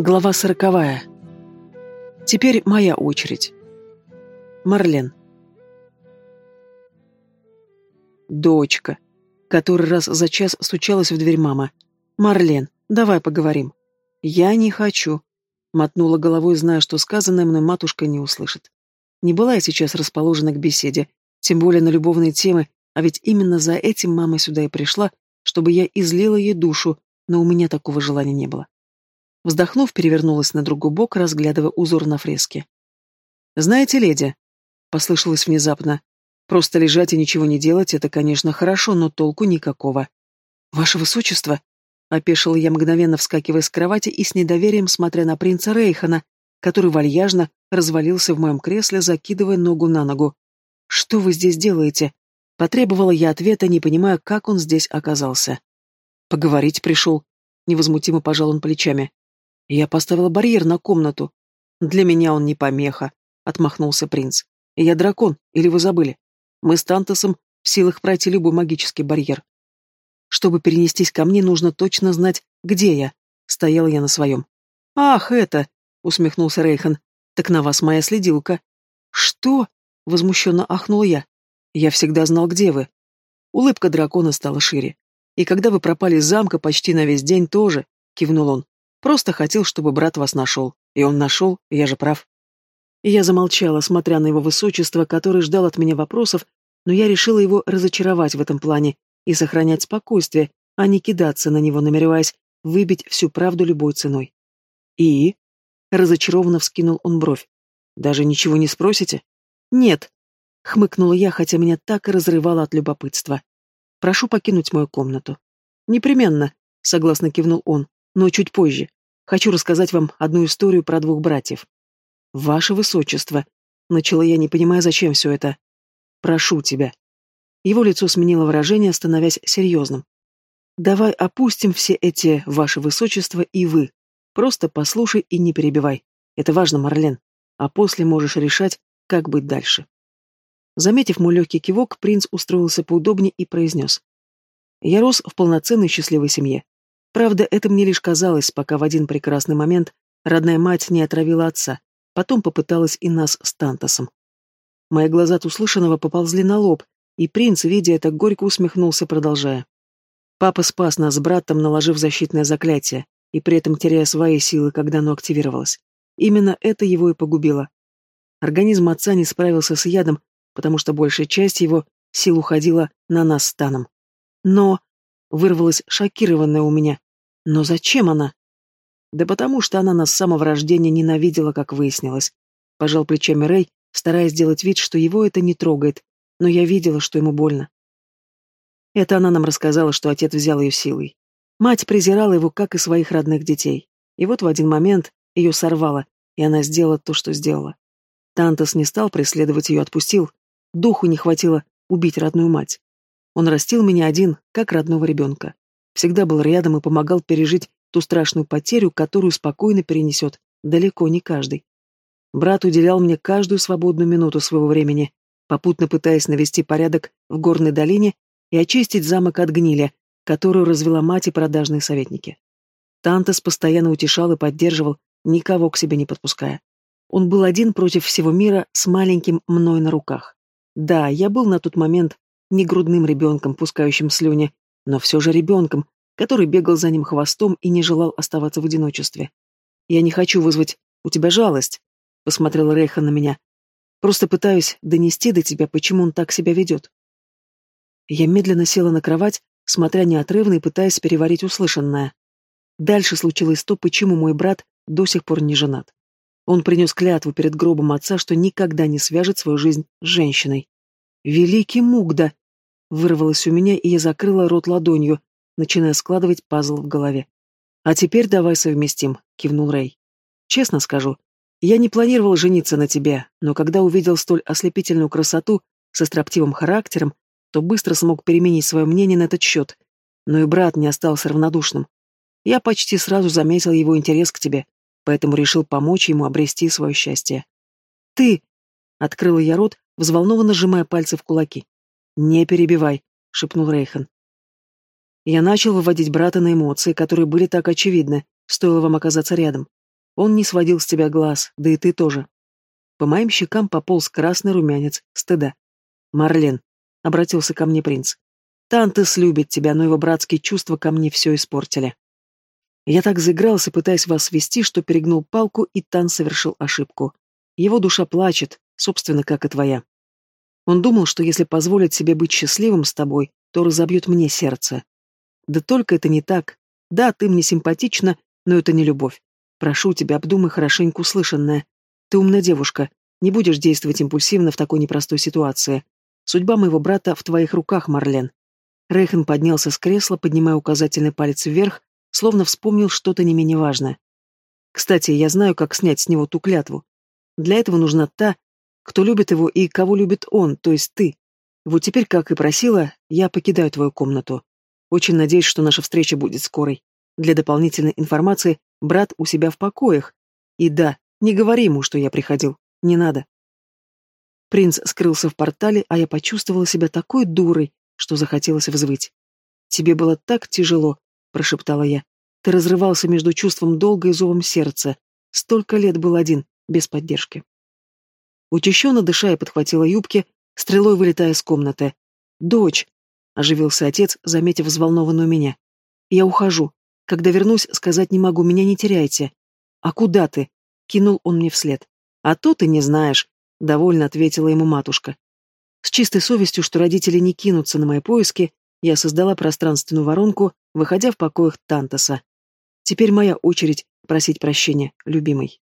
Глава сороковая. Теперь моя очередь. Марлен. Дочка. Который раз за час стучалась в дверь мама. Марлен, давай поговорим. Я не хочу. Мотнула головой, зная, что сказанное мной матушка не услышит. Не была я сейчас расположена к беседе, тем более на любовные темы, а ведь именно за этим мама сюда и пришла, чтобы я излила ей душу, но у меня такого желания не было. Вздохнув, перевернулась на другой бок, разглядывая узор на фреске. «Знаете, леди», — послышалось внезапно, — «просто лежать и ничего не делать — это, конечно, хорошо, но толку никакого». «Ваше высочество», — опешила я, мгновенно вскакивая с кровати и с недоверием смотря на принца Рейхана, который вальяжно развалился в моем кресле, закидывая ногу на ногу. «Что вы здесь делаете?» Потребовала я ответа, не понимая, как он здесь оказался. «Поговорить пришел», — невозмутимо пожал он плечами. Я поставила барьер на комнату. Для меня он не помеха, отмахнулся принц. Я дракон, или вы забыли? Мы с Тантосом в силах пройти любой магический барьер. Чтобы перенестись ко мне, нужно точно знать, где я. Стояла я на своем. Ах, это! усмехнулся Рейхан. Так на вас моя следилка. Что? возмущенно ахнула я. Я всегда знал, где вы. Улыбка дракона стала шире. И когда вы пропали из замка почти на весь день тоже, кивнул он. Просто хотел, чтобы брат вас нашел. И он нашел, я же прав. Я замолчала, смотря на его высочество, который ждал от меня вопросов, но я решила его разочаровать в этом плане и сохранять спокойствие, а не кидаться на него, намереваясь выбить всю правду любой ценой. И? Разочарованно вскинул он бровь. Даже ничего не спросите? Нет. Хмыкнула я, хотя меня так и разрывало от любопытства. Прошу покинуть мою комнату. Непременно, согласно кивнул он но чуть позже. Хочу рассказать вам одну историю про двух братьев. Ваше Высочество, начала я, не понимая, зачем все это. Прошу тебя. Его лицо сменило выражение, становясь серьезным. Давай опустим все эти «Ваше Высочество» и «Вы». Просто послушай и не перебивай. Это важно, Марлен. А после можешь решать, как быть дальше. Заметив мой легкий кивок, принц устроился поудобнее и произнес. Я рос в полноценной счастливой семье. Правда, это мне лишь казалось, пока в один прекрасный момент родная мать не отравила отца, потом попыталась и нас с Тантосом. Мои глаза от услышанного поползли на лоб, и принц, видя это, горько усмехнулся, продолжая. Папа спас нас с братом, наложив защитное заклятие, и при этом теряя свои силы, когда оно активировалось. Именно это его и погубило. Организм отца не справился с ядом, потому что большая часть его сил уходила на нас с Таном. Но Вырвалась шокированная у меня. Но зачем она? Да потому что она нас с самого рождения ненавидела, как выяснилось. Пожал плечами Рэй, стараясь сделать вид, что его это не трогает, но я видела, что ему больно. Это она нам рассказала, что отец взял ее силой. Мать презирала его, как и своих родных детей. И вот в один момент ее сорвало, и она сделала то, что сделала. Тантос не стал преследовать ее, отпустил. Духу не хватило убить родную мать. Он растил меня один, как родного ребенка. Всегда был рядом и помогал пережить ту страшную потерю, которую спокойно перенесет далеко не каждый. Брат уделял мне каждую свободную минуту своего времени, попутно пытаясь навести порядок в горной долине и очистить замок от гнили, которую развела мать и продажные советники. Тантес постоянно утешал и поддерживал, никого к себе не подпуская. Он был один против всего мира с маленьким мной на руках. Да, я был на тот момент не грудным ребенком, пускающим слюни, но все же ребенком, который бегал за ним хвостом и не желал оставаться в одиночестве. «Я не хочу вызвать у тебя жалость», — посмотрел Рейхан на меня. «Просто пытаюсь донести до тебя, почему он так себя ведет». Я медленно села на кровать, смотря неотрывно и пытаясь переварить услышанное. Дальше случилось то, почему мой брат до сих пор не женат. Он принес клятву перед гробом отца, что никогда не свяжет свою жизнь с женщиной. «Великий Мугда!» Вырвалось у меня, и я закрыла рот ладонью, начиная складывать пазл в голове. «А теперь давай совместим», — кивнул Рэй. «Честно скажу, я не планировал жениться на тебе, но когда увидел столь ослепительную красоту со строптивым характером, то быстро смог переменить свое мнение на этот счет. Но и брат не остался равнодушным. Я почти сразу заметил его интерес к тебе, поэтому решил помочь ему обрести свое счастье. «Ты!» — открыла я рот, взволнованно сжимая пальцы в кулаки. «Не перебивай», — шепнул Рейхан. Я начал выводить брата на эмоции, которые были так очевидны, стоило вам оказаться рядом. Он не сводил с тебя глаз, да и ты тоже. По моим щекам пополз красный румянец стыда. «Марлен», — обратился ко мне принц, — «Тантес любит тебя, но его братские чувства ко мне все испортили». Я так заигрался, пытаясь вас вести, что перегнул палку, и Тан совершил ошибку. Его душа плачет, собственно, как и твоя. Он думал, что если позволит себе быть счастливым с тобой, то разобьет мне сердце. Да только это не так. Да, ты мне симпатична, но это не любовь. Прошу тебя, обдумай хорошенько услышанное. Ты умная девушка, не будешь действовать импульсивно в такой непростой ситуации. Судьба моего брата в твоих руках, Марлен. Рейхан поднялся с кресла, поднимая указательный палец вверх, словно вспомнил что-то не менее важное. Кстати, я знаю, как снять с него ту клятву. Для этого нужна та, кто любит его и кого любит он, то есть ты. Вот теперь, как и просила, я покидаю твою комнату. Очень надеюсь, что наша встреча будет скорой. Для дополнительной информации брат у себя в покоях. И да, не говори ему, что я приходил. Не надо. Принц скрылся в портале, а я почувствовала себя такой дурой, что захотелось взвыть. «Тебе было так тяжело», — прошептала я. «Ты разрывался между чувством долга и зовом сердца. Столько лет был один, без поддержки». Учащенно дыша, я подхватила юбки, стрелой вылетая из комнаты. «Дочь!» — оживился отец, заметив взволнованную меня. «Я ухожу. Когда вернусь, сказать не могу, меня не теряйте». «А куда ты?» — кинул он мне вслед. «А то ты не знаешь», — довольно ответила ему матушка. С чистой совестью, что родители не кинутся на мои поиски, я создала пространственную воронку, выходя в покоях Тантаса. Теперь моя очередь просить прощения, любимый.